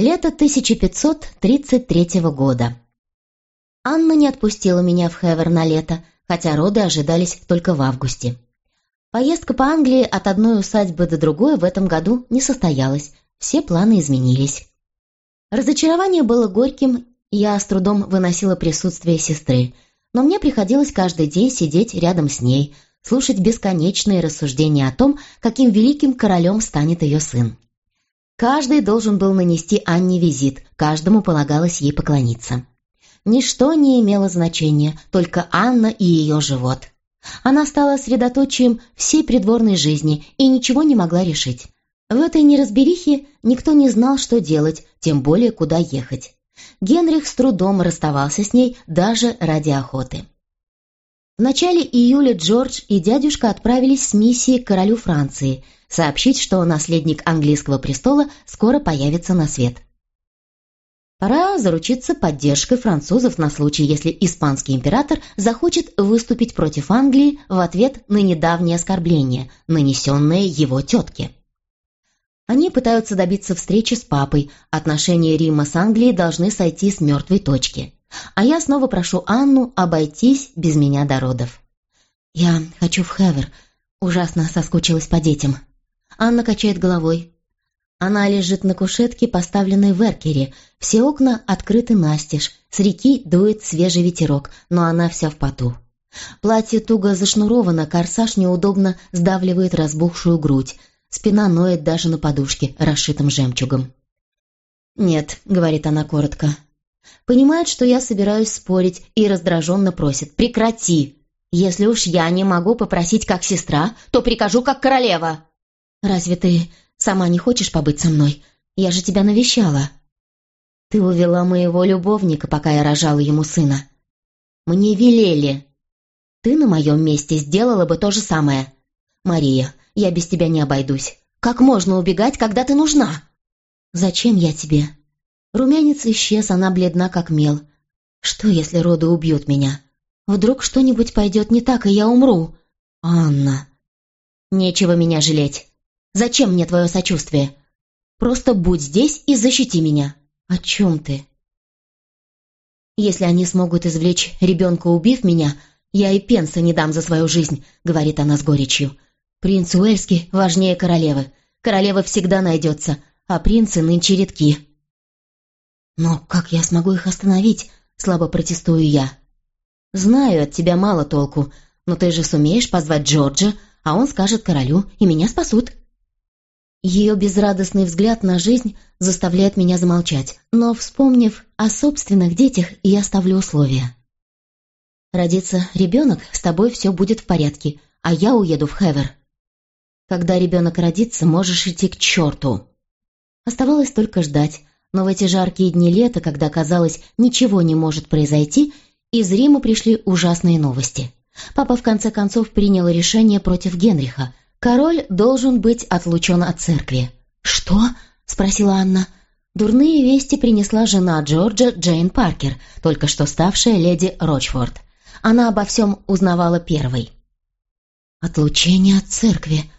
Лето 1533 года. Анна не отпустила меня в Хевер на лето, хотя роды ожидались только в августе. Поездка по Англии от одной усадьбы до другой в этом году не состоялась, все планы изменились. Разочарование было горьким, я с трудом выносила присутствие сестры, но мне приходилось каждый день сидеть рядом с ней, слушать бесконечные рассуждения о том, каким великим королем станет ее сын. Каждый должен был нанести Анне визит, каждому полагалось ей поклониться. Ничто не имело значения, только Анна и ее живот. Она стала средоточием всей придворной жизни и ничего не могла решить. В этой неразберихе никто не знал, что делать, тем более куда ехать. Генрих с трудом расставался с ней даже ради охоты. В начале июля Джордж и дядюшка отправились с миссией к королю Франции сообщить, что наследник английского престола скоро появится на свет. Пора заручиться поддержкой французов на случай, если испанский император захочет выступить против Англии в ответ на недавнее оскорбление, нанесенное его тетке. Они пытаются добиться встречи с папой, отношения Рима с Англией должны сойти с мертвой точки. А я снова прошу Анну обойтись без меня до родов. Я хочу в Хевер, ужасно соскучилась по детям. Анна качает головой. Она лежит на кушетке, поставленной в эркере. Все окна открыты настежь. С реки дует свежий ветерок, но она вся в поту. Платье туго зашнуровано, корсаж неудобно сдавливает разбухшую грудь. Спина ноет даже на подушке, расшитом жемчугом. «Нет», — говорит она коротко. Понимает, что я собираюсь спорить, и раздраженно просит «Прекрати! Если уж я не могу попросить как сестра, то прикажу как королева!» «Разве ты сама не хочешь побыть со мной? Я же тебя навещала!» «Ты увела моего любовника, пока я рожала ему сына. Мне велели. Ты на моем месте сделала бы то же самое. Мария, я без тебя не обойдусь. Как можно убегать, когда ты нужна?» «Зачем я тебе?» Румянец исчез, она бледна, как мел. «Что, если роды убьют меня? Вдруг что-нибудь пойдет не так, и я умру?» «Анна...» «Нечего меня жалеть. Зачем мне твое сочувствие? Просто будь здесь и защити меня». «О чем ты?» «Если они смогут извлечь ребенка, убив меня, я и пенса не дам за свою жизнь», — говорит она с горечью. Принц Уэльский важнее королевы. Королева всегда найдется, а принцы нынче редки. «Но как я смогу их остановить?» — слабо протестую я. «Знаю, от тебя мало толку, но ты же сумеешь позвать Джорджа, а он скажет королю, и меня спасут». Ее безрадостный взгляд на жизнь заставляет меня замолчать, но, вспомнив о собственных детях, я ставлю условия. «Родится ребенок, с тобой все будет в порядке, а я уеду в Хевер». Когда ребенок родится, можешь идти к черту. Оставалось только ждать, но в эти жаркие дни лета, когда, казалось, ничего не может произойти, из Рима пришли ужасные новости. Папа в конце концов принял решение против Генриха. Король должен быть отлучен от церкви. «Что?» — спросила Анна. Дурные вести принесла жена Джорджа Джейн Паркер, только что ставшая леди Рочфорд. Она обо всем узнавала первой. «Отлучение от церкви»,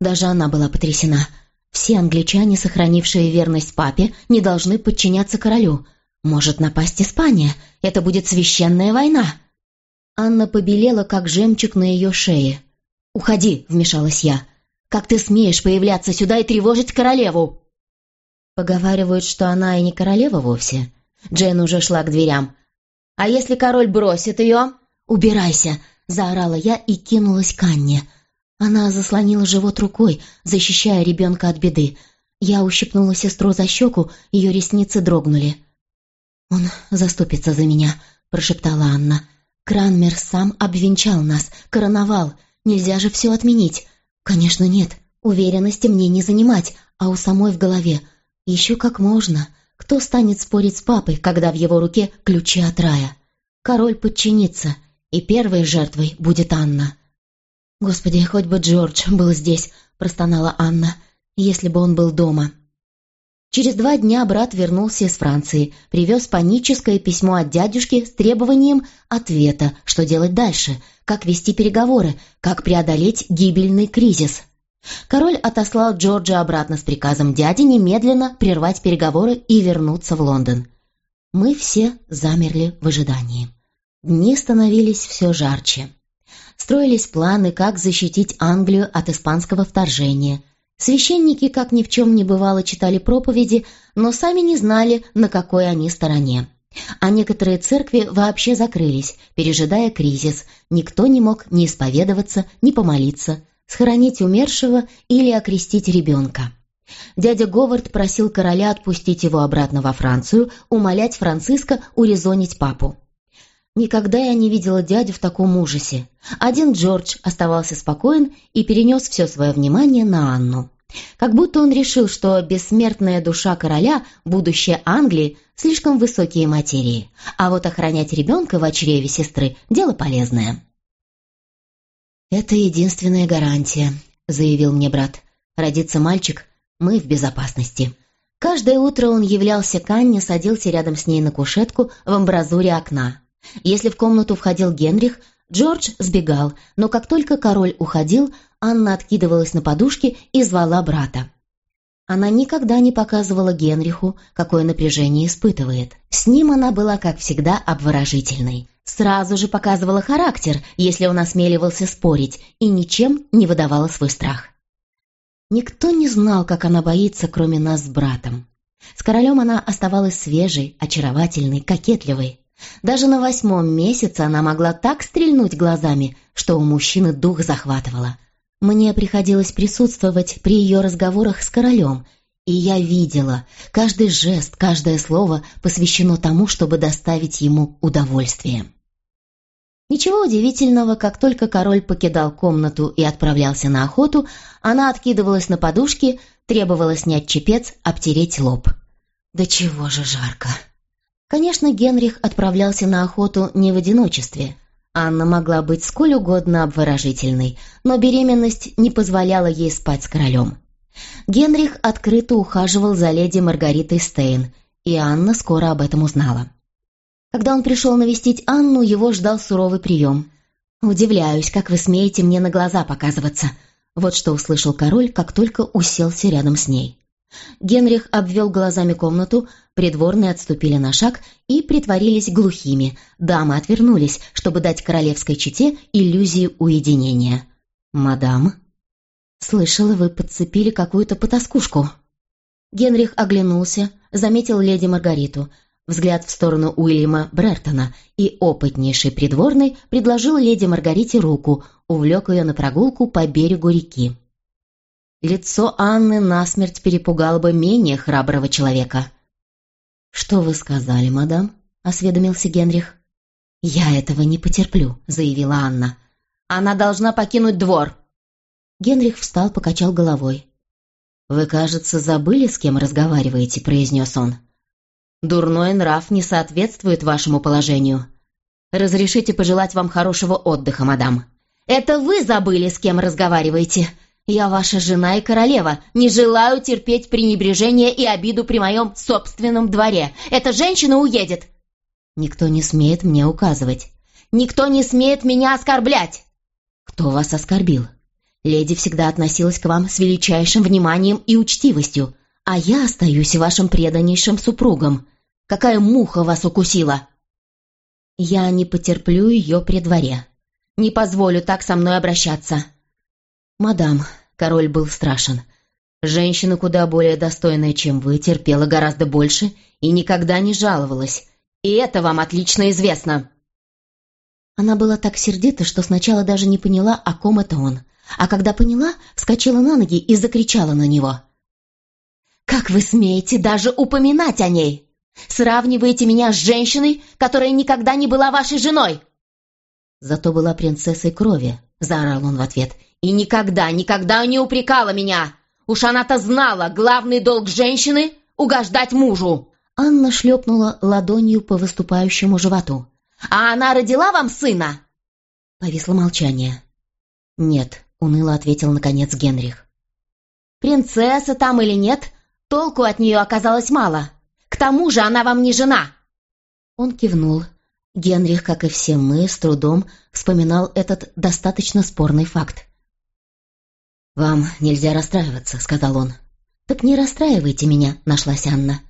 даже она была потрясена. Все англичане, сохранившие верность папе, не должны подчиняться королю. Может напасть Испания? Это будет священная война. Анна побелела, как жемчуг на ее шее. «Уходи», — вмешалась я. «Как ты смеешь появляться сюда и тревожить королеву?» Поговаривают, что она и не королева вовсе. Джейн уже шла к дверям. «А если король бросит ее?» «Убирайся!» — заорала я и кинулась к Анне. Она заслонила живот рукой, защищая ребенка от беды. Я ущипнула сестру за щеку, ее ресницы дрогнули. «Он заступится за меня», — прошептала Анна. «Кранмер сам обвенчал нас, короновал. Нельзя же все отменить». «Конечно нет. Уверенности мне не занимать, а у самой в голове. Еще как можно. Кто станет спорить с папой, когда в его руке ключи от рая? Король подчинится, и первой жертвой будет Анна». «Господи, хоть бы Джордж был здесь», — простонала Анна, — «если бы он был дома». Через два дня брат вернулся из Франции, привез паническое письмо от дядюшки с требованием ответа, что делать дальше, как вести переговоры, как преодолеть гибельный кризис. Король отослал Джорджа обратно с приказом дяди немедленно прервать переговоры и вернуться в Лондон. Мы все замерли в ожидании. Дни становились все жарче. Строились планы, как защитить Англию от испанского вторжения. Священники, как ни в чем не бывало, читали проповеди, но сами не знали, на какой они стороне. А некоторые церкви вообще закрылись, пережидая кризис. Никто не мог ни исповедоваться, ни помолиться, схоронить умершего или окрестить ребенка. Дядя Говард просил короля отпустить его обратно во Францию, умолять Франциска урезонить папу. Никогда я не видела дядю в таком ужасе. Один Джордж оставался спокоен и перенес все свое внимание на Анну. Как будто он решил, что бессмертная душа короля, будущее Англии, слишком высокие материи, а вот охранять ребенка в чреве сестры – дело полезное. «Это единственная гарантия», — заявил мне брат. «Родится мальчик, мы в безопасности». Каждое утро он являлся к Анне, садился рядом с ней на кушетку в амбразуре окна. Если в комнату входил Генрих, Джордж сбегал, но как только король уходил, Анна откидывалась на подушке и звала брата. Она никогда не показывала Генриху, какое напряжение испытывает. С ним она была, как всегда, обворожительной. Сразу же показывала характер, если он осмеливался спорить, и ничем не выдавала свой страх. Никто не знал, как она боится, кроме нас с братом. С королем она оставалась свежей, очаровательной, кокетливой. Даже на восьмом месяце она могла так стрельнуть глазами, что у мужчины дух захватывало. Мне приходилось присутствовать при ее разговорах с королем, и я видела, каждый жест, каждое слово посвящено тому, чтобы доставить ему удовольствие. Ничего удивительного, как только король покидал комнату и отправлялся на охоту, она откидывалась на подушки, требовала снять чепец, обтереть лоб. «Да чего же жарко!» Конечно, Генрих отправлялся на охоту не в одиночестве. Анна могла быть сколь угодно обворожительной, но беременность не позволяла ей спать с королем. Генрих открыто ухаживал за леди Маргаритой Стейн, и Анна скоро об этом узнала. Когда он пришел навестить Анну, его ждал суровый прием. «Удивляюсь, как вы смеете мне на глаза показываться», вот что услышал король, как только уселся рядом с ней. Генрих обвел глазами комнату, придворные отступили на шаг и притворились глухими. Дамы отвернулись, чтобы дать королевской чете иллюзию уединения. «Мадам?» «Слышала, вы подцепили какую-то потаскушку». Генрих оглянулся, заметил леди Маргариту. Взгляд в сторону Уильяма Брертона, и опытнейший придворный предложил леди Маргарите руку, увлек ее на прогулку по берегу реки. Лицо Анны насмерть перепугало бы менее храброго человека. «Что вы сказали, мадам?» — осведомился Генрих. «Я этого не потерплю», — заявила Анна. «Она должна покинуть двор». Генрих встал, покачал головой. «Вы, кажется, забыли, с кем разговариваете», — произнес он. «Дурной нрав не соответствует вашему положению. Разрешите пожелать вам хорошего отдыха, мадам». «Это вы забыли, с кем разговариваете», я ваша жена и королева. Не желаю терпеть пренебрежение и обиду при моем собственном дворе. Эта женщина уедет. Никто не смеет мне указывать. Никто не смеет меня оскорблять. Кто вас оскорбил? Леди всегда относилась к вам с величайшим вниманием и учтивостью, а я остаюсь вашим преданнейшим супругом. Какая муха вас укусила? Я не потерплю ее при дворе. Не позволю так со мной обращаться. «Мадам, Король был страшен. Женщина куда более достойная, чем вы, терпела гораздо больше и никогда не жаловалась. И это вам отлично известно. Она была так сердита, что сначала даже не поняла, о ком это он. А когда поняла, вскочила на ноги и закричала на него. «Как вы смеете даже упоминать о ней? Сравниваете меня с женщиной, которая никогда не была вашей женой!» «Зато была принцессой крови», — заорал он в ответ, и никогда, никогда не упрекала меня. Уж она-то знала, главный долг женщины — угождать мужу. Анна шлепнула ладонью по выступающему животу. «А она родила вам сына?» Повисло молчание. «Нет», — уныло ответил наконец Генрих. «Принцесса там или нет, толку от нее оказалось мало. К тому же она вам не жена». Он кивнул. Генрих, как и все мы, с трудом вспоминал этот достаточно спорный факт. «Вам нельзя расстраиваться», — сказал он. «Так не расстраивайте меня», — нашлась Анна.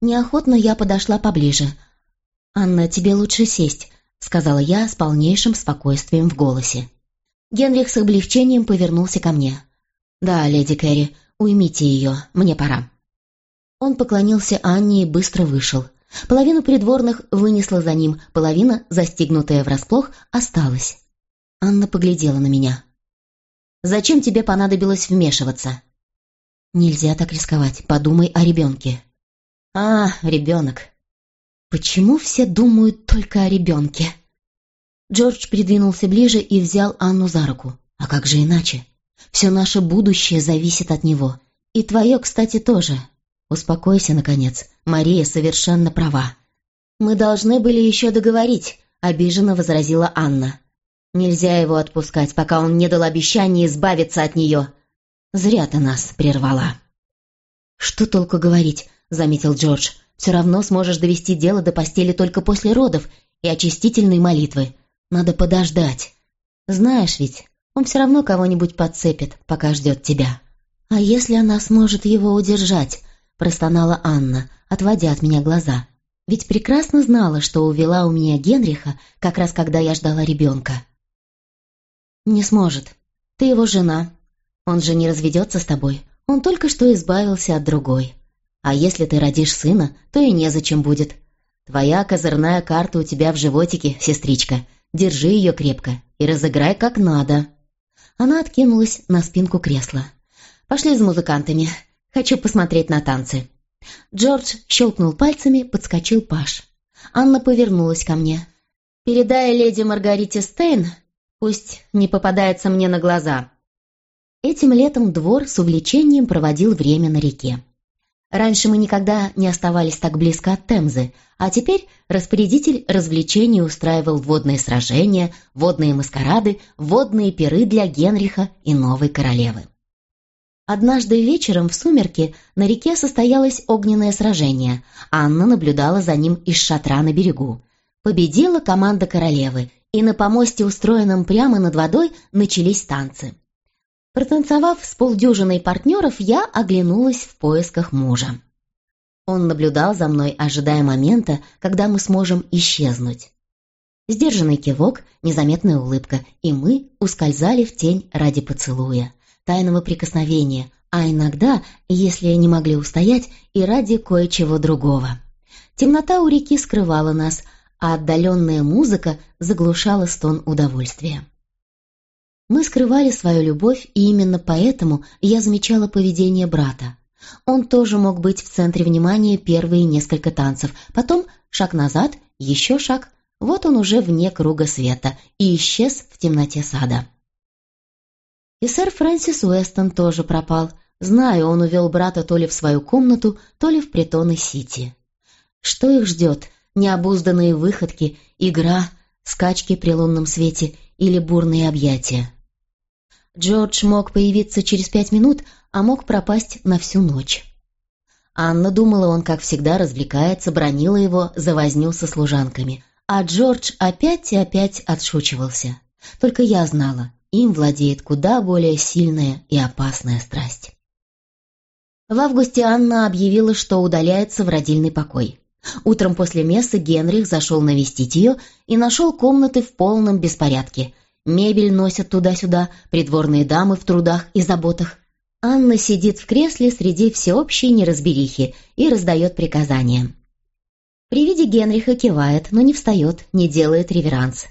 Неохотно я подошла поближе. «Анна, тебе лучше сесть», — сказала я с полнейшим спокойствием в голосе. Генрих с облегчением повернулся ко мне. «Да, леди Кэрри, уймите ее, мне пора». Он поклонился Анне и быстро вышел. Половину придворных вынесла за ним, половина, застигнутая врасплох, осталась. Анна поглядела на меня. «Зачем тебе понадобилось вмешиваться?» «Нельзя так рисковать. Подумай о ребенке». «А, ребенок. Почему все думают только о ребенке?» Джордж придвинулся ближе и взял Анну за руку. «А как же иначе? Все наше будущее зависит от него. И твое, кстати, тоже. Успокойся, наконец. Мария совершенно права. Мы должны были еще договорить», — обиженно возразила Анна. «Нельзя его отпускать, пока он не дал обещания избавиться от нее. Зря ты нас прервала». «Что толку говорить?» — заметил Джордж. «Все равно сможешь довести дело до постели только после родов и очистительной молитвы. Надо подождать. Знаешь ведь, он все равно кого-нибудь подцепит, пока ждет тебя». «А если она сможет его удержать?» Простонала Анна, отводя от меня глаза. Ведь прекрасно знала, что увела у меня Генриха, как раз когда я ждала ребенка. «Не сможет. Ты его жена. Он же не разведется с тобой. Он только что избавился от другой. А если ты родишь сына, то и незачем будет. Твоя козырная карта у тебя в животике, сестричка. Держи ее крепко и разыграй как надо». Она откинулась на спинку кресла. «Пошли за музыкантами. Хочу посмотреть на танцы». Джордж щелкнул пальцами, подскочил Паш. Анна повернулась ко мне. «Передай леди Маргарите Стейн, пусть не попадается мне на глаза». Этим летом двор с увлечением проводил время на реке. Раньше мы никогда не оставались так близко от Темзы, а теперь распорядитель развлечений устраивал водные сражения, водные маскарады, водные пиры для Генриха и новой королевы. Однажды вечером в сумерки на реке состоялось огненное сражение. Анна наблюдала за ним из шатра на берегу. Победила команда королевы, и на помосте, устроенном прямо над водой, начались танцы. Протанцевав с полдюжиной партнеров, я оглянулась в поисках мужа. Он наблюдал за мной, ожидая момента, когда мы сможем исчезнуть. Сдержанный кивок, незаметная улыбка, и мы ускользали в тень ради поцелуя тайного прикосновения, а иногда, если не могли устоять, и ради кое-чего другого. Темнота у реки скрывала нас, а отдаленная музыка заглушала стон удовольствия. Мы скрывали свою любовь, и именно поэтому я замечала поведение брата. Он тоже мог быть в центре внимания первые несколько танцев, потом шаг назад, еще шаг, вот он уже вне круга света и исчез в темноте сада. И сэр Фрэнсис Уэстон тоже пропал. Знаю, он увел брата то ли в свою комнату, то ли в притоны Сити. Что их ждет? Необузданные выходки, игра, скачки при лунном свете или бурные объятия? Джордж мог появиться через пять минут, а мог пропасть на всю ночь. Анна думала, он, как всегда, развлекается, бронила его за со служанками. А Джордж опять и опять отшучивался. Только я знала, им владеет куда более сильная и опасная страсть. В августе Анна объявила, что удаляется в родильный покой. Утром после мессы Генрих зашел навестить ее и нашел комнаты в полном беспорядке. Мебель носят туда-сюда, придворные дамы в трудах и заботах. Анна сидит в кресле среди всеобщей неразберихи и раздает приказания. При виде Генриха кивает, но не встает, не делает реверанс.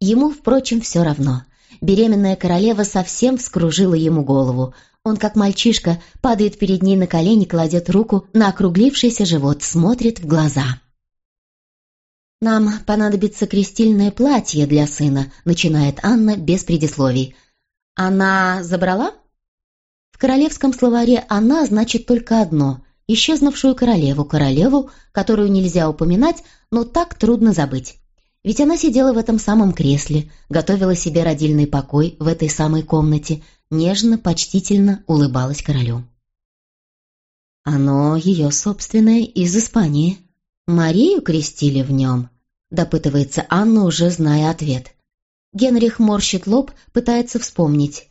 Ему, впрочем, все равно. Беременная королева совсем вскружила ему голову. Он, как мальчишка, падает перед ней на колени, кладет руку на округлившийся живот, смотрит в глаза. «Нам понадобится крестильное платье для сына», — начинает Анна без предисловий. «Она забрала?» В королевском словаре «она» значит только одно — исчезнувшую королеву, королеву, которую нельзя упоминать, но так трудно забыть. Ведь она сидела в этом самом кресле, готовила себе родильный покой в этой самой комнате, нежно, почтительно улыбалась королю. «Оно ее собственное из Испании. Марию крестили в нем», — допытывается Анна, уже зная ответ. Генрих морщит лоб, пытается вспомнить.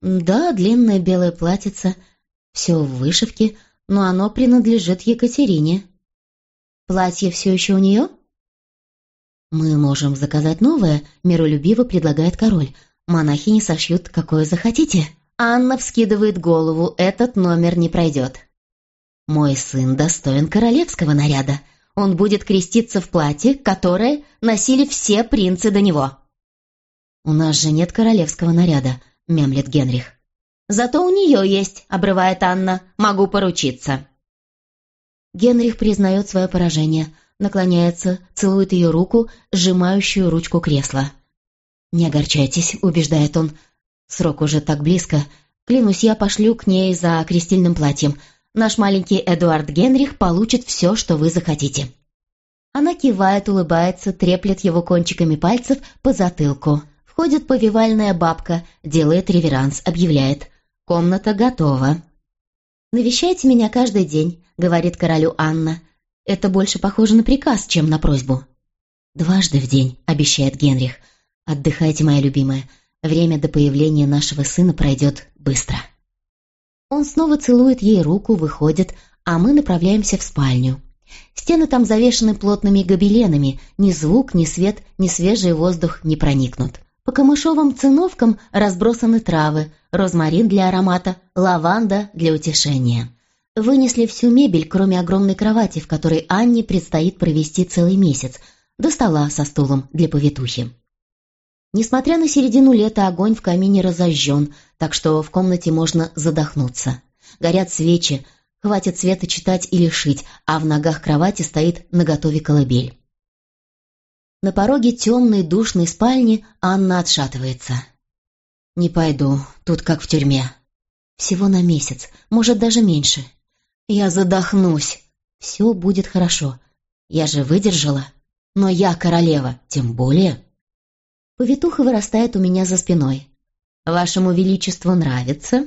Да, длинное белое платьице, все в вышивке, но оно принадлежит Екатерине. Платье все еще у нее? Мы можем заказать новое, миролюбиво предлагает король. Монахи не сошьют, какое захотите. Анна вскидывает голову, этот номер не пройдет. Мой сын достоин королевского наряда. Он будет креститься в платье, которое носили все принцы до него. «У нас же нет королевского наряда», — мямлет Генрих. «Зато у нее есть», — обрывает Анна. «Могу поручиться». Генрих признает свое поражение, наклоняется, целует ее руку, сжимающую ручку кресла. «Не огорчайтесь», — убеждает он. «Срок уже так близко. Клянусь, я пошлю к ней за крестильным платьем. Наш маленький Эдуард Генрих получит все, что вы захотите». Она кивает, улыбается, треплет его кончиками пальцев по затылку. Входит повивальная бабка, делает реверанс, объявляет. «Комната готова». «Навещайте меня каждый день», — говорит королю Анна. «Это больше похоже на приказ, чем на просьбу». «Дважды в день», — обещает Генрих. «Отдыхайте, моя любимая. Время до появления нашего сына пройдет быстро». Он снова целует ей руку, выходит, а мы направляемся в спальню. Стены там завешаны плотными гобеленами, ни звук, ни свет, ни свежий воздух не проникнут. По камышовым циновкам разбросаны травы, розмарин для аромата, лаванда для утешения. Вынесли всю мебель, кроме огромной кровати, в которой Анне предстоит провести целый месяц, до стола со стулом для повитухи. Несмотря на середину лета, огонь в камине разожжен, так что в комнате можно задохнуться. Горят свечи, хватит света читать или шить, а в ногах кровати стоит наготове колыбель. На пороге темной душной спальни Анна отшатывается. «Не пойду, тут как в тюрьме. Всего на месяц, может, даже меньше. Я задохнусь. Все будет хорошо. Я же выдержала. Но я королева, тем более». Повитуха вырастает у меня за спиной. «Вашему величеству нравится?»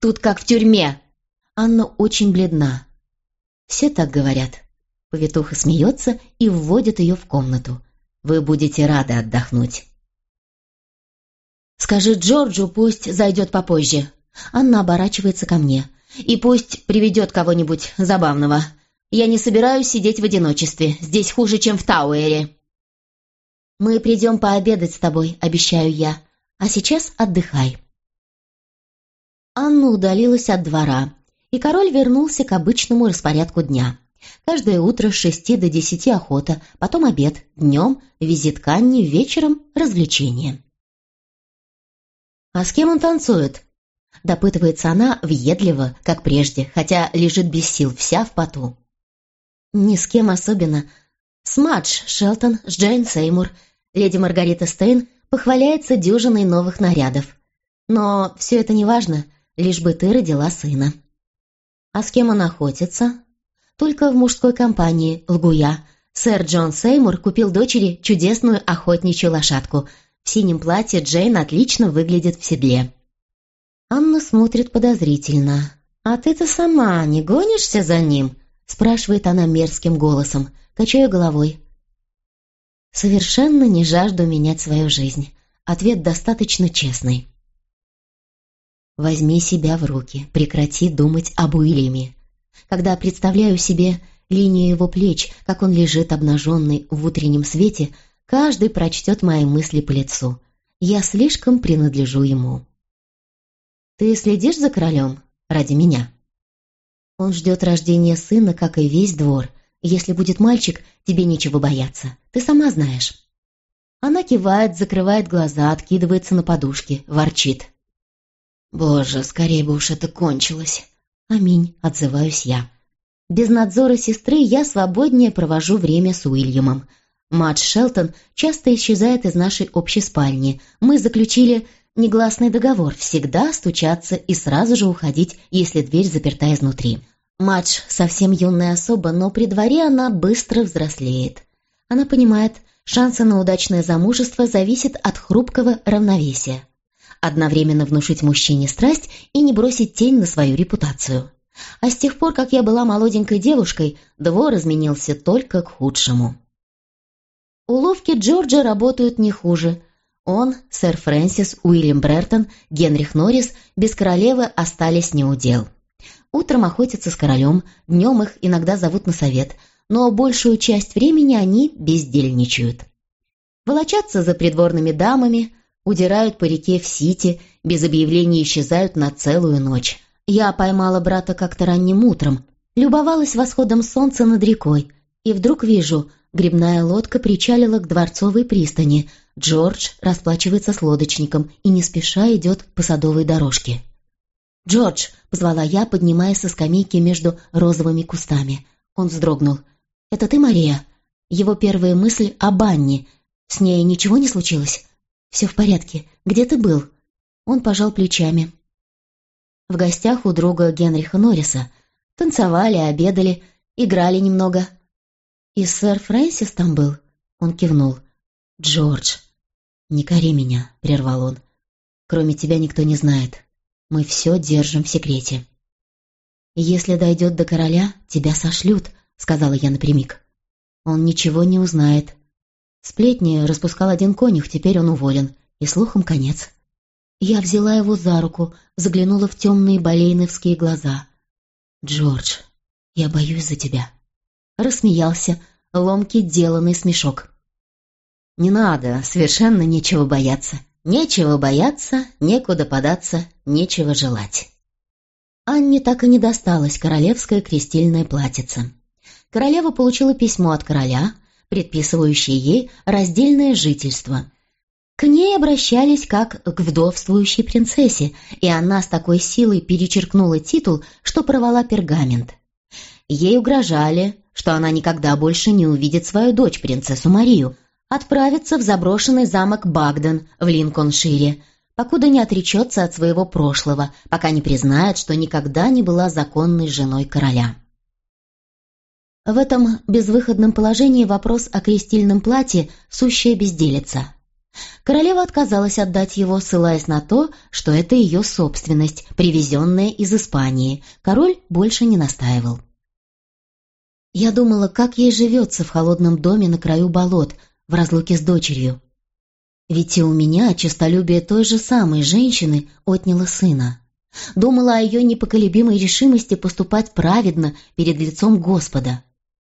«Тут как в тюрьме!» Анна очень бледна. «Все так говорят». Повитуха смеется и вводит ее в комнату. Вы будете рады отдохнуть. Скажи Джорджу, пусть зайдет попозже. Анна оборачивается ко мне. И пусть приведет кого-нибудь забавного. Я не собираюсь сидеть в одиночестве. Здесь хуже, чем в Тауэре. Мы придем пообедать с тобой, обещаю я. А сейчас отдыхай. Анна удалилась от двора, и король вернулся к обычному распорядку дня. Каждое утро с шести до десяти охота, потом обед, днем визит к Анне, вечером развлечения. «А с кем он танцует?» Допытывается она въедливо, как прежде, хотя лежит без сил, вся в поту. «Ни с кем особенно. С Мадж Шелтон, с Джейн Сеймур. Леди Маргарита Стейн похваляется дюжиной новых нарядов. Но все это не важно, лишь бы ты родила сына». «А с кем он охотится?» Только в мужской компании, лгу я. Сэр Джон Сеймур купил дочери чудесную охотничью лошадку. В синем платье Джейн отлично выглядит в седле. Анна смотрит подозрительно. «А ты-то сама не гонишься за ним?» спрашивает она мерзким голосом, качая головой. «Совершенно не жажду менять свою жизнь. Ответ достаточно честный». «Возьми себя в руки, прекрати думать об Уильяме. Когда представляю себе линию его плеч, как он лежит обнаженный в утреннем свете, каждый прочтет мои мысли по лицу. Я слишком принадлежу ему. «Ты следишь за королем? Ради меня?» Он ждет рождения сына, как и весь двор. Если будет мальчик, тебе нечего бояться. Ты сама знаешь. Она кивает, закрывает глаза, откидывается на подушки, ворчит. «Боже, скорее бы уж это кончилось!» «Аминь», — отзываюсь я. Без надзора сестры я свободнее провожу время с Уильямом. Мадж Шелтон часто исчезает из нашей общей спальни. Мы заключили негласный договор всегда стучаться и сразу же уходить, если дверь заперта изнутри. Мадж совсем юная особа, но при дворе она быстро взрослеет. Она понимает, шансы на удачное замужество зависят от хрупкого равновесия одновременно внушить мужчине страсть и не бросить тень на свою репутацию. А с тех пор, как я была молоденькой девушкой, двор изменился только к худшему. Уловки Джорджа работают не хуже. Он, сэр Фрэнсис, Уильям Брертон, Генрих Норрис без королевы остались неудел. Утром охотятся с королем, днем их иногда зовут на совет, но большую часть времени они бездельничают. Волочатся за придворными дамами, удирают по реке в Сити, без объявления исчезают на целую ночь. Я поймала брата как-то ранним утром, любовалась восходом солнца над рекой, и вдруг вижу, грибная лодка причалила к дворцовой пристани. Джордж расплачивается с лодочником и не спеша идет по садовой дорожке. «Джордж!» — позвала я, поднимаясь со скамейки между розовыми кустами. Он вздрогнул. «Это ты, Мария?» Его первая мысль о Банне. «С ней ничего не случилось?» «Все в порядке. Где ты был?» Он пожал плечами. В гостях у друга Генриха Норриса. Танцевали, обедали, играли немного. «И сэр Фрэнсис там был?» Он кивнул. «Джордж!» «Не кори меня», — прервал он. «Кроме тебя никто не знает. Мы все держим в секрете». «Если дойдет до короля, тебя сошлют», — сказала я напрямик. «Он ничего не узнает. Сплетни распускал один конюх, теперь он уволен, и слухом конец». Я взяла его за руку, заглянула в темные болейновские глаза. «Джордж, я боюсь за тебя». Рассмеялся, ломкий деланный смешок. «Не надо, совершенно нечего бояться. Нечего бояться, некуда податься, нечего желать. Анне так и не досталось королевское крестильное платьице. Королева получила письмо от короля, предписывающее ей раздельное жительство. К ней обращались как к вдовствующей принцессе, и она с такой силой перечеркнула титул, что порвала пергамент. Ей угрожали, что она никогда больше не увидит свою дочь, принцессу Марию, отправиться в заброшенный замок Багден в Линкольншире, покуда не отречется от своего прошлого, пока не признает, что никогда не была законной женой короля. В этом безвыходном положении вопрос о крестильном платье – сущая безделица. Королева отказалась отдать его, ссылаясь на то, что это ее собственность, привезенная из Испании. Король больше не настаивал. Я думала, как ей живется в холодном доме на краю болот – в разлуке с дочерью. Ведь и у меня честолюбие той же самой женщины отняло сына. Думала о ее непоколебимой решимости поступать праведно перед лицом Господа.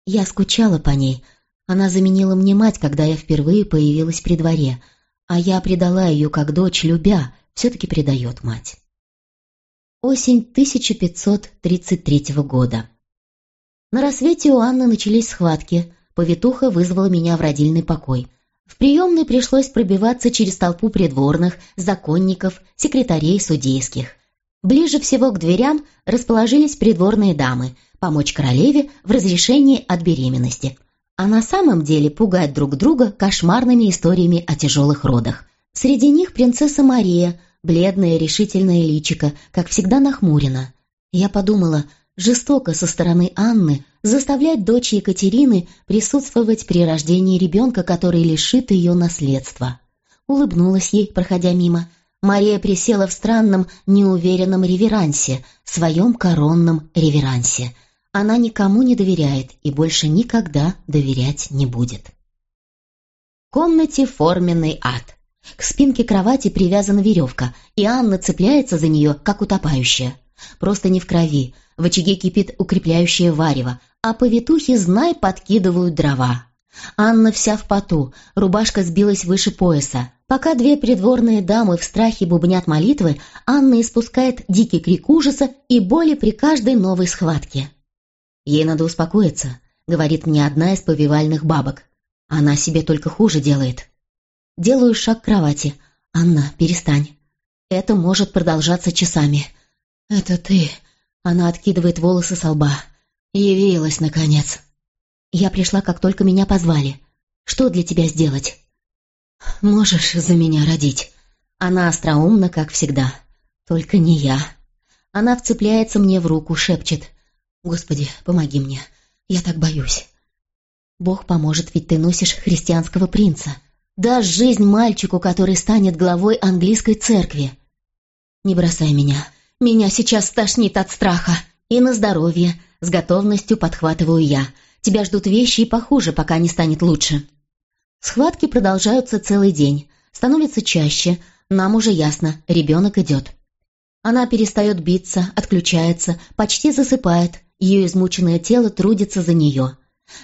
Я скучала по ней. Она заменила мне мать, когда я впервые появилась при дворе, а я предала ее как дочь, любя, все-таки предает мать. Осень 1533 года. На рассвете у Анны начались схватки, повитуха вызвала меня в родильный покой. В приемной пришлось пробиваться через толпу придворных, законников, секретарей судейских. Ближе всего к дверям расположились придворные дамы, помочь королеве в разрешении от беременности. А на самом деле пугать друг друга кошмарными историями о тяжелых родах. Среди них принцесса Мария, бледная решительная личика, как всегда нахмурена. Я подумала, жестоко со стороны Анны заставлять дочь Екатерины присутствовать при рождении ребенка, который лишит ее наследства. Улыбнулась ей, проходя мимо. Мария присела в странном, неуверенном реверансе, своем коронном реверансе. Она никому не доверяет и больше никогда доверять не будет. В комнате форменный ад. К спинке кровати привязана веревка, и Анна цепляется за нее, как утопающая. Просто не в крови, в очаге кипит укрепляющее варево, а повитухи, знай, подкидывают дрова. Анна вся в поту, рубашка сбилась выше пояса. Пока две придворные дамы в страхе бубнят молитвы, Анна испускает дикий крик ужаса и боли при каждой новой схватке. «Ей надо успокоиться», — говорит мне одна из повивальных бабок. «Она себе только хуже делает». Делаю шаг к кровати. «Анна, перестань. Это может продолжаться часами». «Это ты», она откидывает волосы со лба. «Явилась, наконец!» «Я пришла, как только меня позвали. Что для тебя сделать?» «Можешь за меня родить». Она остроумна, как всегда. «Только не я». Она вцепляется мне в руку, шепчет. «Господи, помоги мне. Я так боюсь». «Бог поможет, ведь ты носишь христианского принца. Дашь жизнь мальчику, который станет главой английской церкви. Не бросай меня. Меня сейчас стошнит от страха. И на здоровье. С готовностью подхватываю я. Тебя ждут вещи и похуже, пока не станет лучше. Схватки продолжаются целый день. Становится чаще, нам уже ясно, ребенок идет. Она перестает биться, отключается, почти засыпает, ее измученное тело трудится за нее.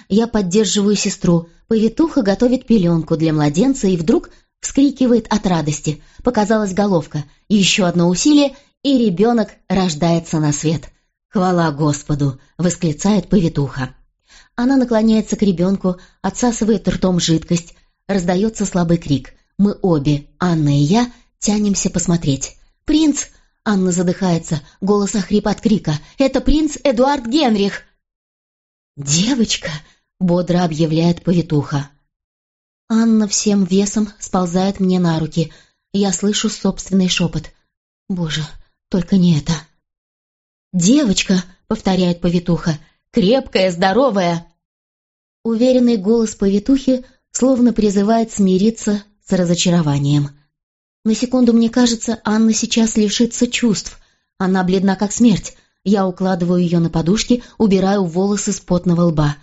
Я поддерживаю сестру, повитуха готовит пеленку для младенца и вдруг вскрикивает от радости. Показалась головка, еще одно усилие, и ребенок рождается на свет. «Хвала Господу!» — восклицает повитуха. Она наклоняется к ребенку, отсасывает ртом жидкость, раздается слабый крик. Мы обе, Анна и я, тянемся посмотреть. «Принц!» — Анна задыхается, голос охрип от крика. «Это принц Эдуард Генрих!» «Девочка!» — бодро объявляет повитуха. Анна всем весом сползает мне на руки. Я слышу собственный шепот. «Боже, только не это!» «Девочка!» — повторяет повитуха. «Крепкая, здоровая!» Уверенный голос повитухи словно призывает смириться с разочарованием. На секунду мне кажется, Анна сейчас лишится чувств. Она бледна как смерть. Я укладываю ее на подушки, убираю волосы с потного лба.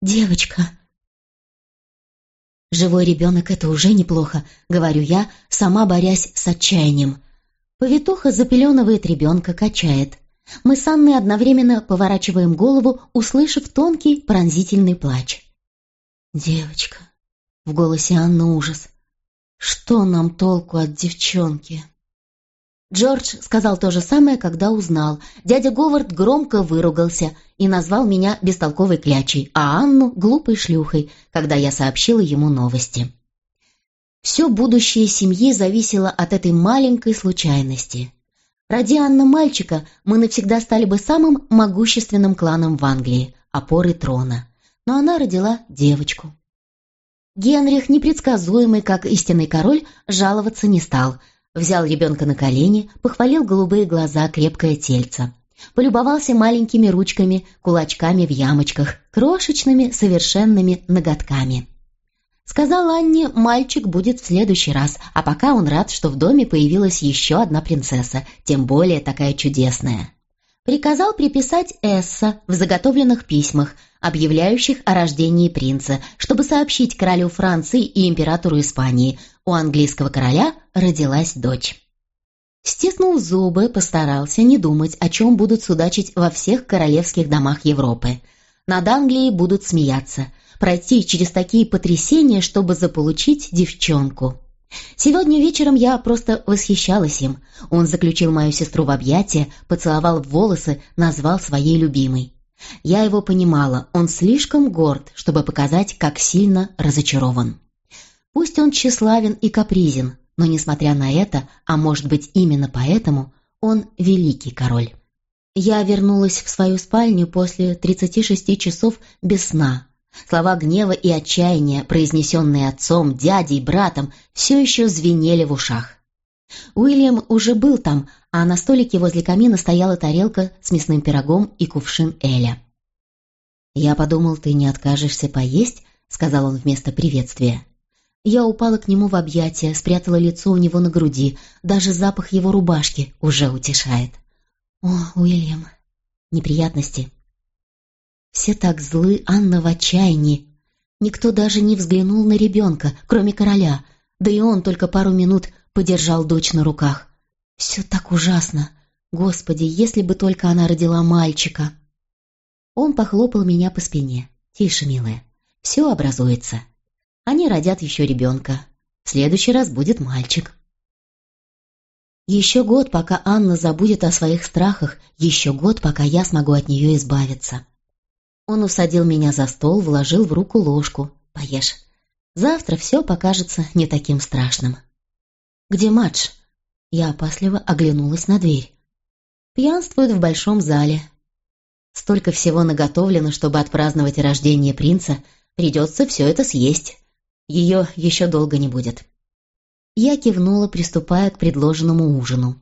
«Девочка!» «Живой ребенок — это уже неплохо», — говорю я, сама борясь с отчаянием. Повитуха запеленывает ребенка, качает. Мы с Анной одновременно поворачиваем голову, услышав тонкий пронзительный плач. «Девочка!» — в голосе Анны ужас. «Что нам толку от девчонки?» Джордж сказал то же самое, когда узнал. Дядя Говард громко выругался и назвал меня бестолковой клячей, а Анну — глупой шлюхой, когда я сообщила ему новости. Все будущее семьи зависело от этой маленькой случайности. Ради Анны мальчика мы навсегда стали бы самым могущественным кланом в Англии, опорой трона. Но она родила девочку. Генрих, непредсказуемый, как истинный король, жаловаться не стал — Взял ребенка на колени, похвалил голубые глаза, крепкое тельце. Полюбовался маленькими ручками, кулачками в ямочках, крошечными совершенными ноготками. Сказал Анне, мальчик будет в следующий раз, а пока он рад, что в доме появилась еще одна принцесса, тем более такая чудесная. Приказал приписать Эсса в заготовленных письмах, объявляющих о рождении принца, чтобы сообщить королю Франции и императору Испании, у английского короля родилась дочь. Стиснул зубы, постарался не думать, о чем будут судачить во всех королевских домах Европы. Над Англией будут смеяться, пройти через такие потрясения, чтобы заполучить девчонку. Сегодня вечером я просто восхищалась им. Он заключил мою сестру в объятия, поцеловал в волосы, назвал своей любимой. Я его понимала, он слишком горд, чтобы показать, как сильно разочарован. Пусть он тщеславен и капризен, но, несмотря на это, а может быть именно поэтому, он великий король. Я вернулась в свою спальню после 36 часов без сна. Слова гнева и отчаяния, произнесенные отцом, дядей, братом, все еще звенели в ушах. Уильям уже был там, а на столике возле камина стояла тарелка с мясным пирогом и кувшин Эля. «Я подумал, ты не откажешься поесть», — сказал он вместо приветствия. Я упала к нему в объятия, спрятала лицо у него на груди. Даже запах его рубашки уже утешает. О, Уильям, неприятности. Все так злы, Анна в отчаянии. Никто даже не взглянул на ребенка, кроме короля. Да и он только пару минут подержал дочь на руках. Все так ужасно. Господи, если бы только она родила мальчика. Он похлопал меня по спине. «Тише, милая, все образуется». Они родят еще ребенка. В следующий раз будет мальчик. Еще год, пока Анна забудет о своих страхах, еще год, пока я смогу от нее избавиться. Он усадил меня за стол, вложил в руку ложку. «Поешь. Завтра все покажется не таким страшным». «Где Мадж?» Я опасливо оглянулась на дверь. Пьянствует в большом зале. Столько всего наготовлено, чтобы отпраздновать рождение принца, придется все это съесть. Ее еще долго не будет. Я кивнула, приступая к предложенному ужину.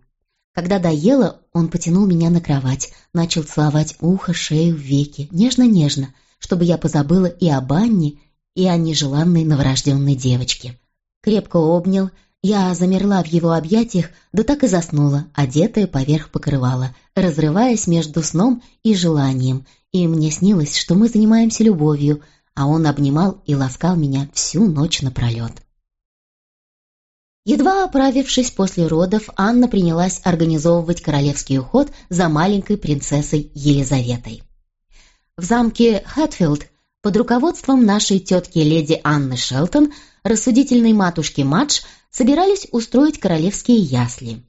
Когда доела, он потянул меня на кровать, начал целовать ухо, шею, веки, нежно-нежно, чтобы я позабыла и об Анне, и о нежеланной новорожденной девочке. Крепко обнял, я замерла в его объятиях, да так и заснула, одетая поверх покрывала, разрываясь между сном и желанием, и мне снилось, что мы занимаемся любовью — а он обнимал и ласкал меня всю ночь напролет. Едва оправившись после родов, Анна принялась организовывать королевский уход за маленькой принцессой Елизаветой. В замке Хэтфилд под руководством нашей тетки леди Анны Шелтон, рассудительной матушки Мадж, собирались устроить королевские ясли.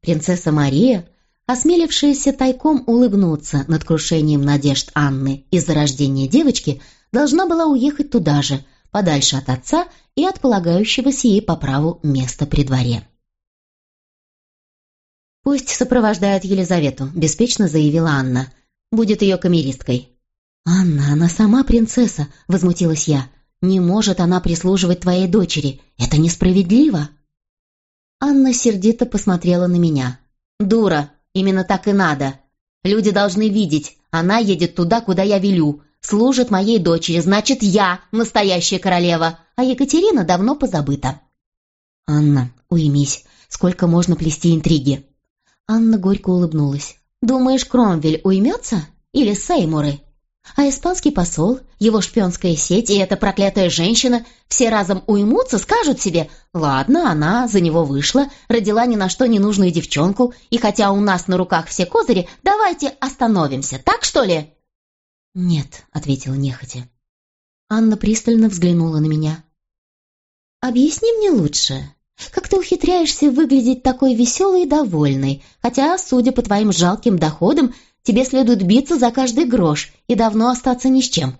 Принцесса Мария, осмелившаяся тайком улыбнуться над крушением надежд Анны из-за рождения девочки, должна была уехать туда же, подальше от отца и от полагающегося ей по праву места при дворе. «Пусть сопровождает Елизавету», — беспечно заявила Анна. «Будет ее камеристкой». «Анна, она сама принцесса», — возмутилась я. «Не может она прислуживать твоей дочери. Это несправедливо». Анна сердито посмотрела на меня. «Дура, именно так и надо. Люди должны видеть, она едет туда, куда я велю, служит моей дочери, значит, я настоящая королева, а Екатерина давно позабыта». «Анна, уймись, сколько можно плести интриги?» Анна горько улыбнулась. «Думаешь, Кромвель уймется? Или Сеймуры?» А испанский посол, его шпионская сеть и эта проклятая женщина все разом уймутся, скажут себе «Ладно, она за него вышла, родила ни на что ненужную девчонку, и хотя у нас на руках все козыри, давайте остановимся, так что ли?» «Нет», — ответила нехотя. Анна пристально взглянула на меня. «Объясни мне лучше, как ты ухитряешься выглядеть такой веселой и довольной, хотя, судя по твоим жалким доходам, тебе следует биться за каждый грош и давно остаться ни с чем?»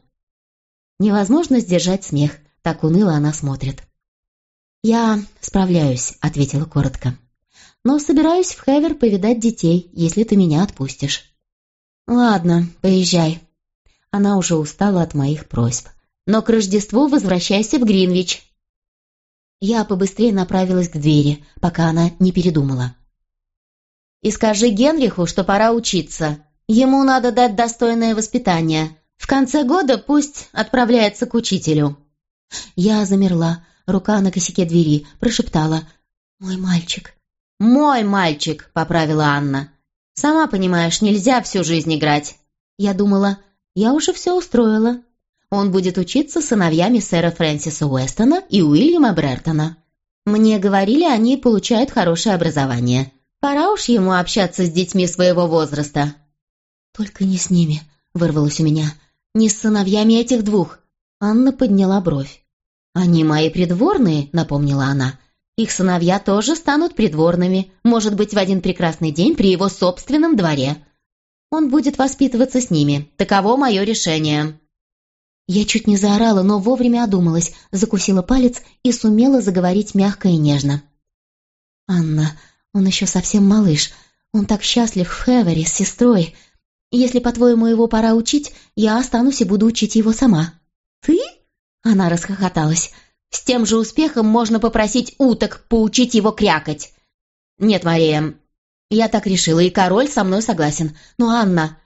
Невозможно сдержать смех, так уныло она смотрит. «Я справляюсь», — ответила коротко. «Но собираюсь в Хевер повидать детей, если ты меня отпустишь». «Ладно, поезжай», она уже устала от моих просьб. «Но к Рождеству возвращайся в Гринвич». Я побыстрее направилась к двери, пока она не передумала. «И скажи Генриху, что пора учиться. Ему надо дать достойное воспитание. В конце года пусть отправляется к учителю». Я замерла, рука на косяке двери, прошептала «Мой мальчик». «Мой мальчик», — поправила Анна. «Сама понимаешь, нельзя всю жизнь играть». Я думала, я уже все устроила. Он будет учиться сыновьями сэра Фрэнсиса Уэстона и Уильяма Брертона. Мне говорили, они получают хорошее образование. Пора уж ему общаться с детьми своего возраста». «Только не с ними», — вырвалось у меня. «Не с сыновьями этих двух». Анна подняла бровь. «Они мои придворные», — напомнила она. «Их сыновья тоже станут придворными, может быть, в один прекрасный день при его собственном дворе. Он будет воспитываться с ними. Таково мое решение». Я чуть не заорала, но вовремя одумалась, закусила палец и сумела заговорить мягко и нежно. «Анна, он еще совсем малыш. Он так счастлив в Хевере с сестрой. Если, по-твоему, его пора учить, я останусь и буду учить его сама». «Ты?» — она расхохоталась. «С тем же успехом можно попросить уток поучить его крякать». «Нет, Мария, я так решила, и король со мной согласен. Но Анна...»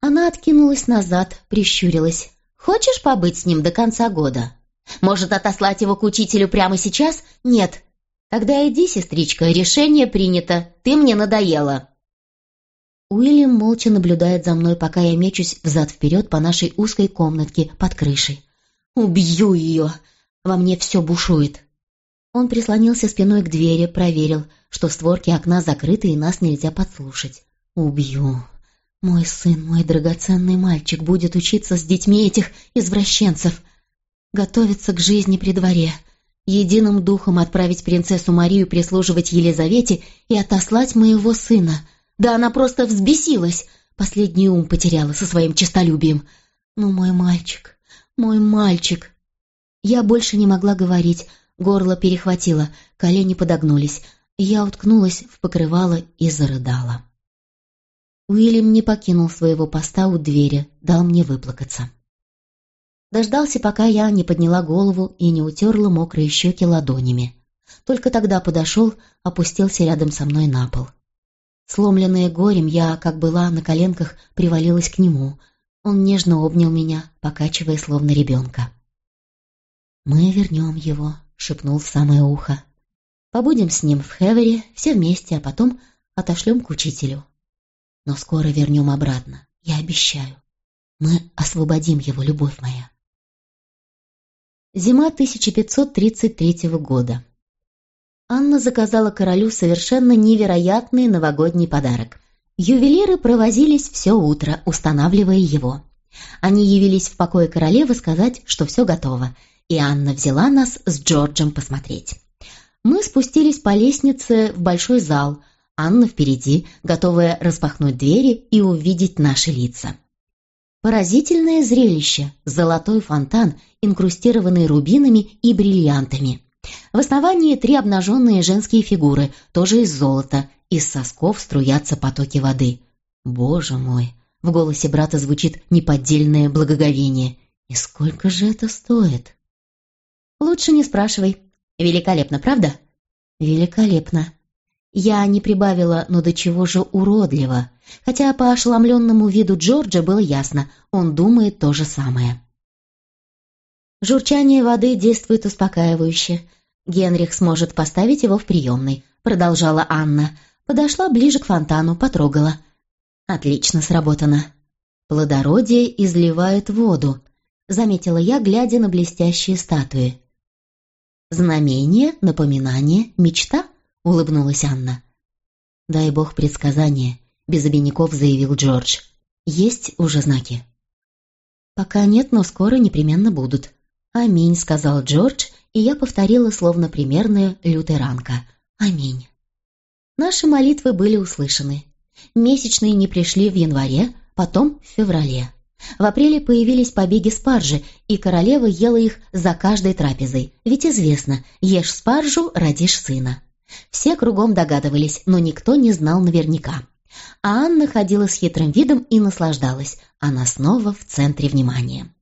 Она откинулась назад, прищурилась. «Хочешь побыть с ним до конца года? Может, отослать его к учителю прямо сейчас? Нет. Тогда иди, сестричка, решение принято. Ты мне надоела». Уильям молча наблюдает за мной, пока я мечусь взад-вперед по нашей узкой комнатке под крышей. «Убью ее!» Во мне все бушует. Он прислонился спиной к двери, проверил, что створки окна закрыты и нас нельзя подслушать. «Убью. Мой сын, мой драгоценный мальчик, будет учиться с детьми этих извращенцев. Готовиться к жизни при дворе. Единым духом отправить принцессу Марию прислуживать Елизавете и отослать моего сына. Да она просто взбесилась. Последний ум потеряла со своим честолюбием. Ну, мой мальчик, мой мальчик. Я больше не могла говорить, Горло перехватило, колени подогнулись. Я уткнулась в покрывало и зарыдала. Уильям не покинул своего поста у двери, дал мне выплакаться. Дождался, пока я не подняла голову и не утерла мокрые щеки ладонями. Только тогда подошел, опустился рядом со мной на пол. Сломленная горем, я, как была, на коленках привалилась к нему. Он нежно обнял меня, покачивая словно ребенка. «Мы вернем его», шепнул в самое ухо. «Побудем с ним в Хевере, все вместе, а потом отошлем к учителю. Но скоро вернем обратно, я обещаю. Мы освободим его, любовь моя». Зима 1533 года. Анна заказала королю совершенно невероятный новогодний подарок. Ювелиры провозились все утро, устанавливая его. Они явились в покое королевы сказать, что все готово, и Анна взяла нас с Джорджем посмотреть. Мы спустились по лестнице в большой зал, Анна впереди, готовая распахнуть двери и увидеть наши лица. Поразительное зрелище – золотой фонтан, инкрустированный рубинами и бриллиантами. В основании три обнаженные женские фигуры, тоже из золота, из сосков струятся потоки воды. Боже мой! В голосе брата звучит неподдельное благоговение. И сколько же это стоит? Лучше не спрашивай. Великолепно, правда? Великолепно. Я не прибавила, но до чего же уродливо. Хотя по ошеломленному виду Джорджа было ясно, он думает то же самое. Журчание воды действует успокаивающе. Генрих сможет поставить его в приемной, продолжала Анна. Подошла ближе к фонтану, потрогала. Отлично сработано. Плодородие изливает воду, заметила я, глядя на блестящие статуи. Знамение, напоминание, мечта? — улыбнулась Анна. «Дай бог предсказания», — без обиняков заявил Джордж. «Есть уже знаки?» «Пока нет, но скоро непременно будут». «Аминь», — сказал Джордж, и я повторила словно примерная лютеранка. «Аминь». Наши молитвы были услышаны. Месячные не пришли в январе, потом в феврале. В апреле появились побеги спаржи, и королева ела их за каждой трапезой, ведь известно, ешь спаржу, родишь сына. Все кругом догадывались, но никто не знал наверняка. А Анна ходила с хитрым видом и наслаждалась. Она снова в центре внимания.